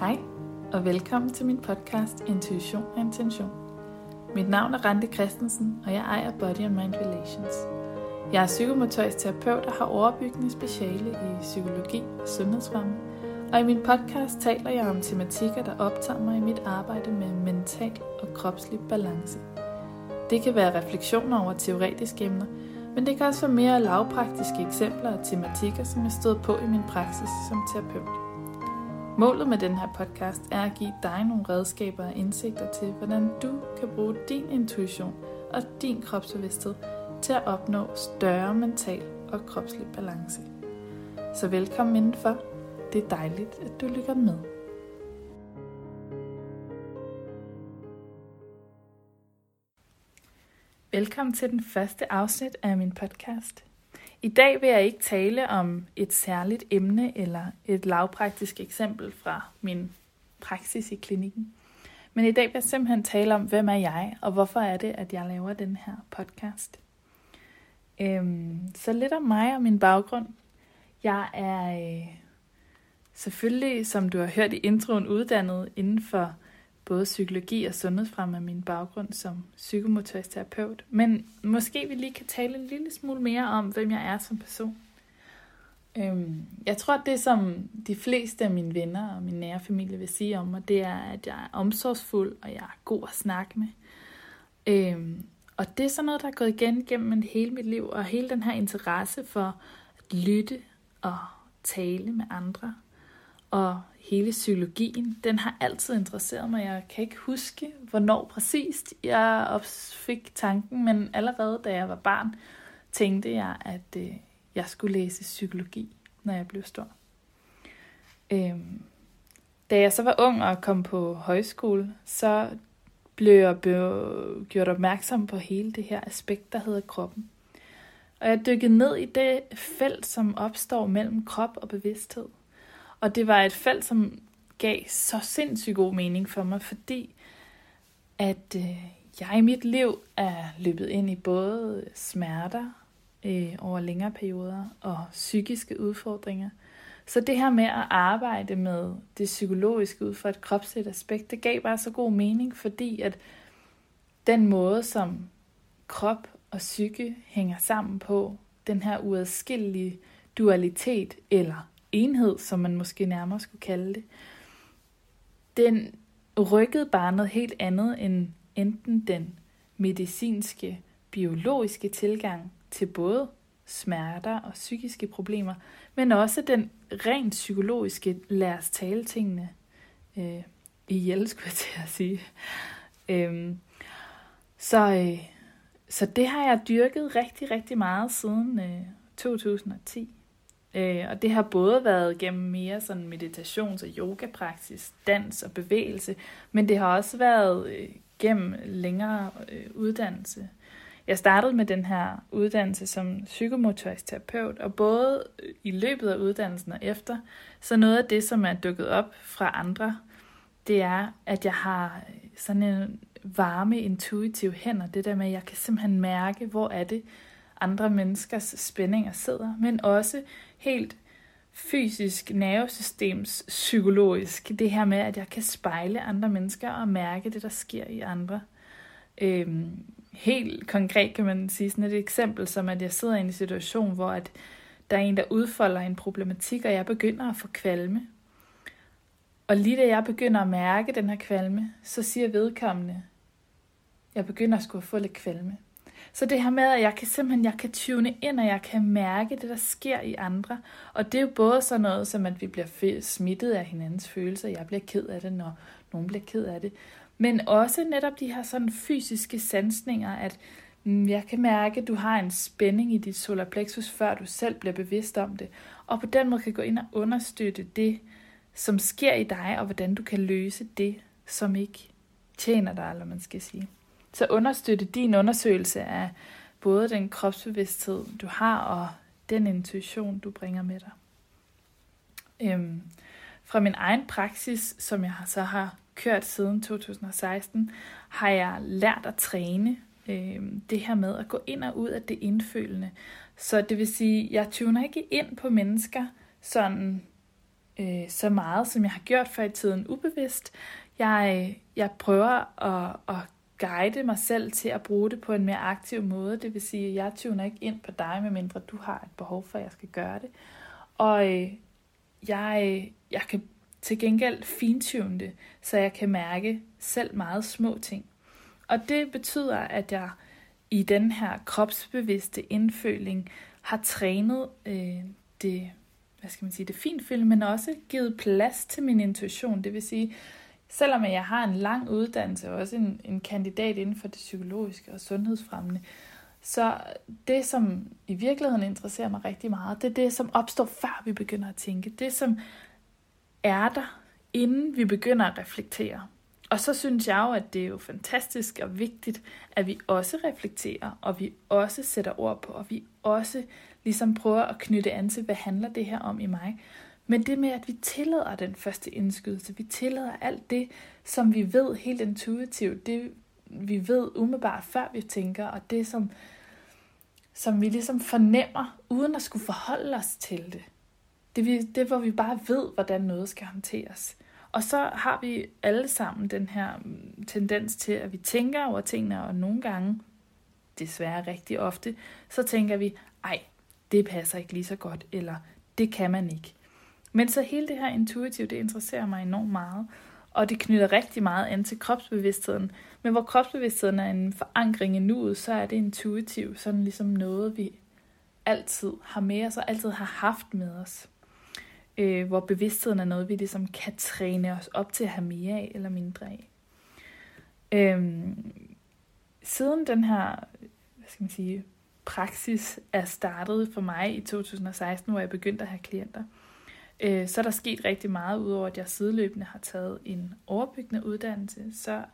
Hej, og velkommen til min podcast Intuition og Intention. Mit navn er Rante Christensen, og jeg ejer Body and Mind Relations. Jeg er psykomotorisk terapeut og har overbyggende speciale i psykologi og sundhedsfremme, og i min podcast taler jeg om tematikker, der optager mig i mit arbejde med mental og kropslig balance. Det kan være refleksioner over teoretiske emner, men det kan også være mere lavpraktiske eksempler og tematikker, som jeg stod på i min praksis som terapeut. Målet med den her podcast er at give dig nogle redskaber og indsigter til, hvordan du kan bruge din intuition og din kropsbevidsthed til at opnå større mental og kropslig balance. Så velkommen indenfor. Det er dejligt, at du lytter med. Velkommen til den første afsnit af min podcast. I dag vil jeg ikke tale om et særligt emne eller et lavpraktisk eksempel fra min praksis i klinikken. Men i dag vil jeg simpelthen tale om, hvem er jeg, og hvorfor er det, at jeg laver den her podcast. Øhm, så lidt om mig og min baggrund. Jeg er øh, selvfølgelig, som du har hørt i introen, uddannet inden for både psykologi og sundhedsfremme af min baggrund som psykomotorisk terapeut. Men måske vi lige kan tale en lille smule mere om, hvem jeg er som person. Øhm, jeg tror, at det som de fleste af mine venner og min nære familie vil sige om mig, det er, at jeg er omsorgsfuld, og jeg er god at snakke med. Øhm, og det er sådan noget, der er gået igen gennem hele mit liv, og hele den her interesse for at lytte og tale med andre. Og hele psykologien, den har altid interesseret mig. Jeg kan ikke huske, hvornår præcist jeg fik tanken, men allerede da jeg var barn, tænkte jeg, at øh, jeg skulle læse psykologi, når jeg blev stor. Øhm, da jeg så var ung og kom på højskole, så blev jeg gjort opmærksom på hele det her aspekt, der hedder kroppen. Og jeg dykkede ned i det felt, som opstår mellem krop og bevidsthed. Og det var et felt, som gav så sindssygt god mening for mig, fordi at øh, jeg i mit liv er løbet ind i både smerter øh, over længere perioder og psykiske udfordringer. Så det her med at arbejde med det psykologiske ud fra et kropsligt aspekt, det gav bare så god mening, fordi at den måde, som krop og psyke hænger sammen på, den her uadskillelige dualitet eller enhed, som man måske nærmere skulle kalde det, den rykkede bare noget helt andet end enten den medicinske, biologiske tilgang til både smerter og psykiske problemer, men også den rent psykologiske, lad os tale tingene øh, ihjel, skulle jeg til at sige. Øhm, så, øh, så det har jeg dyrket rigtig, rigtig meget siden øh, 2010. Øh, og det har både været gennem mere sådan meditations- og yogapraksis, dans og bevægelse, men det har også været øh, gennem længere øh, uddannelse. Jeg startede med den her uddannelse som psykomotorisk terapeut, og både øh, i løbet af uddannelsen og efter, så noget af det, som er dukket op fra andre, det er, at jeg har øh, sådan en varme, intuitiv hænder. Det der med, at jeg kan simpelthen mærke, hvor er det, andre menneskers spændinger sidder, men også helt fysisk, nervesystems psykologisk. Det her med, at jeg kan spejle andre mennesker og mærke det, der sker i andre. Øhm, helt konkret kan man sige sådan et eksempel, som at jeg sidder i en situation, hvor at der er en, der udfolder en problematik, og jeg begynder at få kvalme. Og lige da jeg begynder at mærke den her kvalme, så siger vedkommende, jeg begynder at skulle få lidt kvalme. Så det her med, at jeg kan simpelthen jeg kan tune ind, og jeg kan mærke det, der sker i andre. Og det er jo både sådan noget, som at vi bliver smittet af hinandens følelser. Jeg bliver ked af det, når nogen bliver ked af det. Men også netop de her sådan fysiske sansninger, at mm, jeg kan mærke, at du har en spænding i dit solar plexus, før du selv bliver bevidst om det. Og på den måde kan gå ind og understøtte det, som sker i dig, og hvordan du kan løse det, som ikke tjener dig, eller man skal sige så understøtte din undersøgelse af både den kropsbevidsthed, du har, og den intuition, du bringer med dig. Øhm, fra min egen praksis, som jeg så har kørt siden 2016, har jeg lært at træne øhm, det her med at gå ind og ud af det indfølende. Så det vil sige, jeg tuner ikke ind på mennesker sådan øh, så meget, som jeg har gjort før i tiden ubevidst. Jeg, øh, jeg prøver at, at guide mig selv til at bruge det på en mere aktiv måde. Det vil sige, at jeg tuner ikke ind på dig, medmindre du har et behov for, at jeg skal gøre det. Og øh, jeg, jeg kan til gengæld fintune det, så jeg kan mærke selv meget små ting. Og det betyder, at jeg i den her kropsbevidste indføling har trænet øh, det, hvad skal man sige, det finfølge, men også givet plads til min intuition. Det vil sige, selvom jeg har en lang uddannelse, og også en, en kandidat inden for det psykologiske og sundhedsfremmende, så det, som i virkeligheden interesserer mig rigtig meget, det er det, som opstår før vi begynder at tænke. Det, som er der, inden vi begynder at reflektere. Og så synes jeg jo, at det er jo fantastisk og vigtigt, at vi også reflekterer, og vi også sætter ord på, og vi også ligesom prøver at knytte an til, hvad handler det her om i mig. Men det med, at vi tillader den første indskydelse, vi tillader alt det, som vi ved helt intuitivt, det vi ved umiddelbart før vi tænker, og det som, som vi ligesom fornemmer, uden at skulle forholde os til det. Det, vi, det hvor vi bare ved, hvordan noget skal håndteres. Og så har vi alle sammen den her mm, tendens til, at vi tænker over tingene, og nogle gange, desværre rigtig ofte, så tænker vi, ej, det passer ikke lige så godt, eller det kan man ikke. Men så hele det her intuitive, det interesserer mig enormt meget, og det knytter rigtig meget an til kropsbevidstheden. Men hvor kropsbevidstheden er en forankring i nuet, så er det intuitivt, sådan ligesom noget, vi altid har med os og altid har haft med os øh, hvor bevidstheden er noget, vi ligesom kan træne os op til at have mere af eller mindre af. Øhm, siden den her, hvad skal man sige, praksis er startet for mig i 2016, hvor jeg begyndte at have klienter, øh, Øh, så er der sket rigtig meget, udover at jeg sideløbende har taget en overbyggende uddannelse, så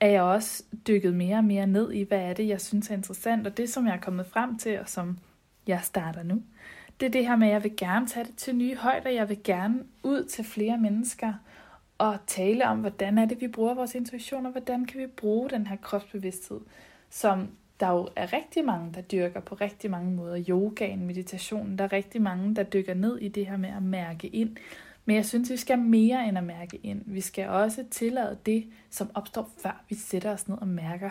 er jeg også dykket mere og mere ned i, hvad er det, jeg synes er interessant, og det, som jeg er kommet frem til, og som jeg starter nu, det er det her med, at jeg vil gerne tage det til nye højder. Jeg vil gerne ud til flere mennesker og tale om, hvordan er det, vi bruger vores intuition, og hvordan kan vi bruge den her kropsbevidsthed, som der jo er rigtig mange, der dyrker på rigtig mange måder. Yogaen, meditationen, der er rigtig mange, der dykker ned i det her med at mærke ind. Men jeg synes, vi skal mere end at mærke ind. Vi skal også tillade det, som opstår, før vi sætter os ned og mærker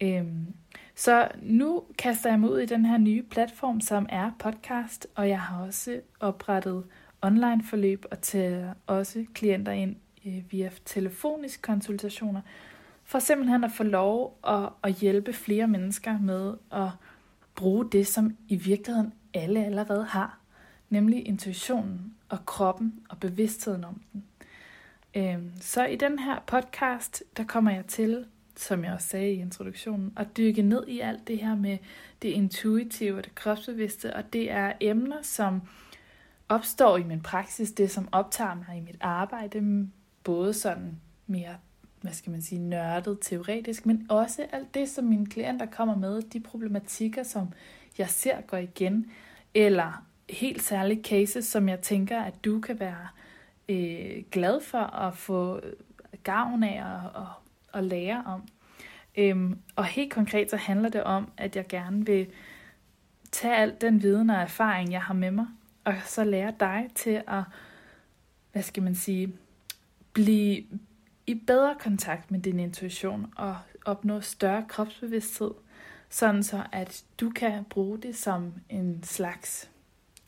Øhm, så nu kaster jeg mig ud i den her nye platform, som er podcast, og jeg har også oprettet online forløb og tager også klienter ind øh, via telefonisk konsultationer, for simpelthen at få lov at, at hjælpe flere mennesker med at bruge det, som i virkeligheden alle allerede har, nemlig intuitionen og kroppen og bevidstheden om den. Øhm, så i den her podcast, der kommer jeg til som jeg også sagde i introduktionen, at dykke ned i alt det her med det intuitive og det kropsbevidste, og det er emner, som opstår i min praksis, det som optager mig i mit arbejde, både sådan mere, hvad skal man sige, nørdet, teoretisk, men også alt det, som mine klienter kommer med, de problematikker, som jeg ser går igen, eller helt særlige cases, som jeg tænker, at du kan være øh, glad for at få gavn af og, og og lære om. Øhm, og helt konkret så handler det om, at jeg gerne vil tage al den viden og erfaring, jeg har med mig, og så lære dig til at, hvad skal man sige, blive i bedre kontakt med din intuition og opnå større kropsbevidsthed, sådan så at du kan bruge det som en slags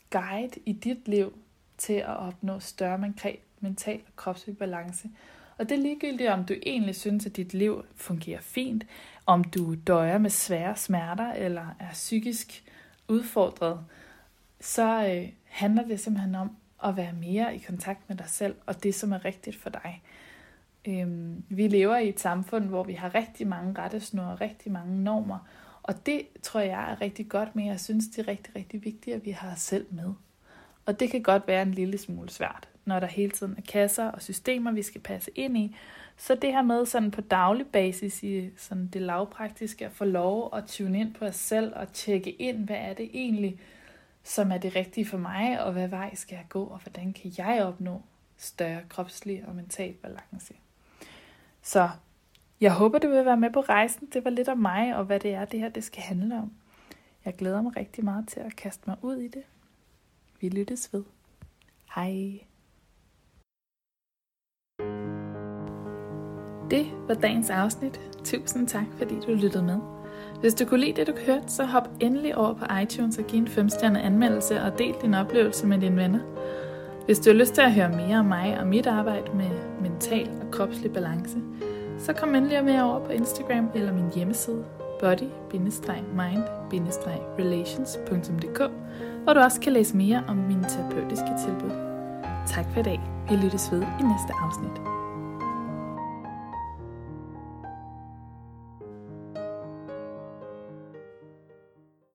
guide i dit liv til at opnå større mental og kropslig balance, og det er ligegyldigt, om du egentlig synes, at dit liv fungerer fint, om du døjer med svære smerter eller er psykisk udfordret, så øh, handler det simpelthen om at være mere i kontakt med dig selv og det, som er rigtigt for dig. Øhm, vi lever i et samfund, hvor vi har rigtig mange rettesnore og rigtig mange normer, og det tror jeg er rigtig godt, men jeg synes, det er rigtig, rigtig vigtigt, at vi har os selv med. Og det kan godt være en lille smule svært når der hele tiden er kasser og systemer, vi skal passe ind i. Så det her med sådan på daglig basis i sådan det lavpraktiske at få lov at tune ind på os selv og tjekke ind, hvad er det egentlig, som er det rigtige for mig, og hvad vej skal jeg gå, og hvordan kan jeg opnå større kropslig og mental balance. Så jeg håber, du vil være med på rejsen. Det var lidt om mig, og hvad det er, det her det skal handle om. Jeg glæder mig rigtig meget til at kaste mig ud i det. Vi lyttes ved. Hej. Det var dagens afsnit. Tusind tak, fordi du lyttede med. Hvis du kunne lide det, du hørte, så hop endelig over på iTunes og giv en 5 anmeldelse og del din oplevelse med dine venner. Hvis du har lyst til at høre mere om mig og mit arbejde med mental og kropslig balance, så kom endelig med over på Instagram eller min hjemmeside body-mind-relations.dk, hvor du også kan læse mere om mine terapeutiske tilbud. Tak for i dag. Vi lyttes ved i næste afsnit.